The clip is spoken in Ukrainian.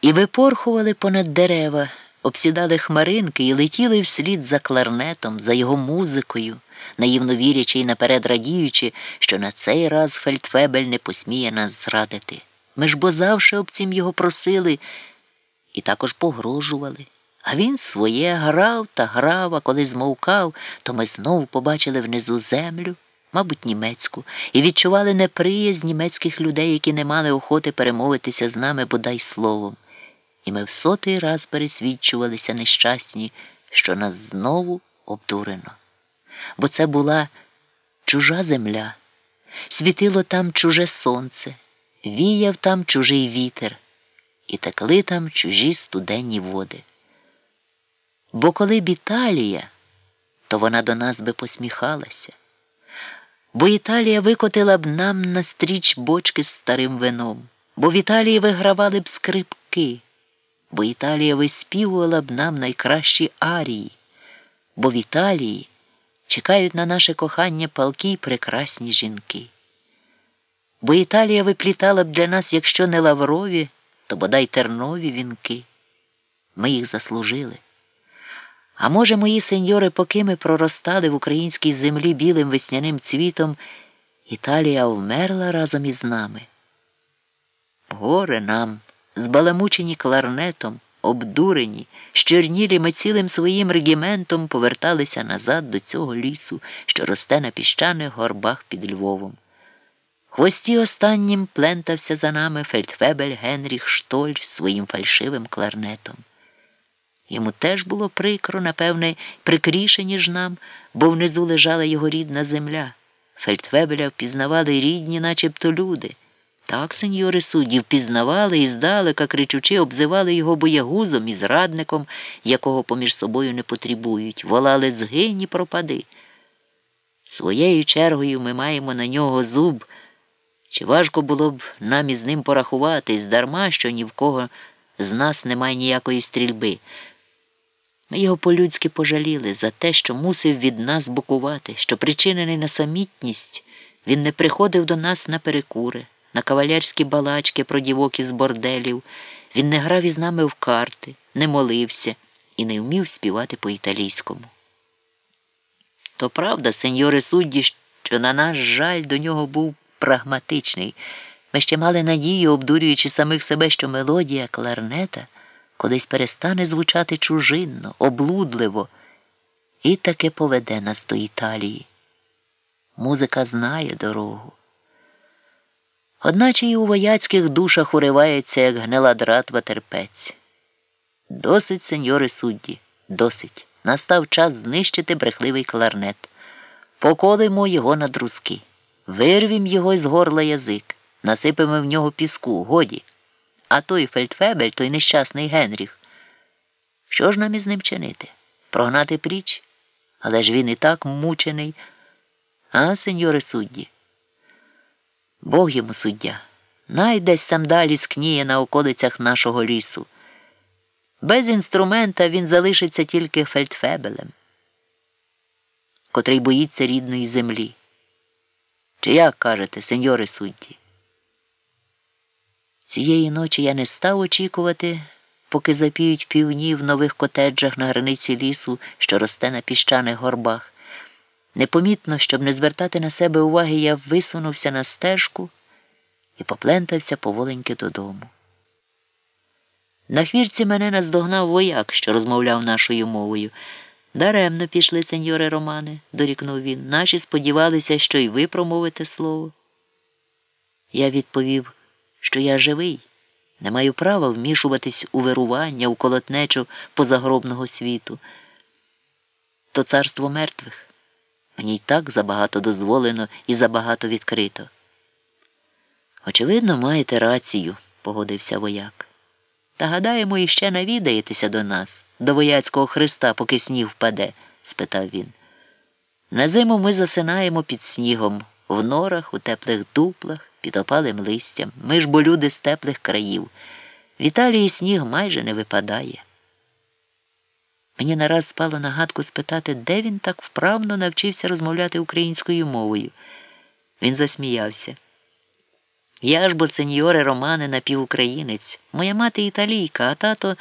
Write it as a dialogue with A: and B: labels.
A: І випорхували понад дерева, обсідали хмаринки і летіли вслід за кларнетом, за його музикою, наївно вірячи і наперед радіючи, що на цей раз Фельдфебель не посміє нас зрадити. Ми ж бо завше об цім його просили і також погрожували. А він своє грав та грав, а коли змовкав, то ми знову побачили внизу землю, мабуть, німецьку, і відчували неприязнь німецьких людей, які не мали охоти перемовитися з нами бодай словом. І ми в сотий раз пересвідчувалися нещасні, що нас знову обдурено. Бо це була чужа земля, світило там чуже сонце, віяв там чужий вітер, і текли там чужі студенні води. Бо коли б Італія, то вона до нас би посміхалася, бо Італія викотила б нам на стріч бочки з старим вином, бо в Італії вигравали б скрипки, бо Італія виспівувала б нам найкращі арії, бо в Італії чекають на наше кохання палки й прекрасні жінки. Бо Італія виплітала б для нас, якщо не лаврові, то бодай тернові вінки. Ми їх заслужили. А може, мої сеньори, поки ми проростали в українській землі білим весняним цвітом, Італія вмерла разом із нами. Горе нам, збаламучені кларнетом, обдурені, щорнілі ми цілим своїм регіментом поверталися назад до цього лісу, що росте на піщаних горбах під Львовом. Хвості останнім плентався за нами фельдфебель Генріх Штоль своїм фальшивим кларнетом. Йому теж було прикро, напевне, прикріше, ніж нам, бо внизу лежала його рідна земля. Фельдфебеля впізнавали рідні, начебто люди. Так, сеньори судді, впізнавали і здалека, кричучи, обзивали його боягузом і зрадником, якого поміж собою не потребують, волали згинь і пропади. Своєю чергою ми маємо на нього зуб. Чи важко було б нам із ним порахуватись, дарма, що ні в кого з нас немає ніякої стрільби. Ми його по-людськи пожаліли за те, що мусив від нас букувати, що, причинений на самітність, він не приходив до нас на перекури, на кавалерські балачки про дівок із борделів, він не грав із нами в карти, не молився і не вмів співати по-італійському. То правда, сеньори судді, що на наш жаль до нього був прагматичний. Ми ще мали надію, обдурюючи самих себе, що мелодія кларнета колись перестане звучати чужинно, облудливо, і таки поведе нас до Італії. Музика знає дорогу. Одначе і у вояцьких душах уривається, як гнила дратва терпець. Досить, сеньори судді, досить. Настав час знищити брехливий кларнет. Поколимо його на друзки, вирвім його з горла язик, насипемо в нього піску, годі. А той фельдфебель, той нещасний Генріх. Що ж нам із ним чинити? Прогнати пріч? Але ж він і так мучений. А, сеньори судді? Бог йому суддя. Най десь там далі скніє на околицях нашого лісу. Без інструмента він залишиться тільки фельдфебелем, котрий боїться рідної землі. Чи як кажете, сеньори судді? Цієї ночі я не став очікувати, поки запіють півні в нових котеджах на границі лісу, що росте на піщаних горбах. Непомітно, щоб не звертати на себе уваги, я висунувся на стежку і поплентався поволеньки додому. На хвірці мене наздогнав вояк, що розмовляв нашою мовою. Даремно пішли, сеньоре Романе, дорікнув він. Наші сподівалися, що й ви промовите слово. Я відповів що я живий, не маю права вмішуватись у вирування, у колотнечу позагробного світу. То царство мертвих. Мені й так забагато дозволено і забагато відкрито. Очевидно, маєте рацію, погодився вояк. Та гадаємо, іще навідаєтеся до нас, до вояцького Христа, поки сніг впаде? спитав він. На зиму ми засинаємо під снігом, в норах, у теплих дуплах під опалим листям. Ми ж бо люди з теплих країв. В Італії сніг майже не випадає. Мені нараз спало нагадку спитати, де він так вправно навчився розмовляти українською мовою. Він засміявся. Я ж бо, сеньоре Романе, напівукраїнець. Моя мати італійка, а тато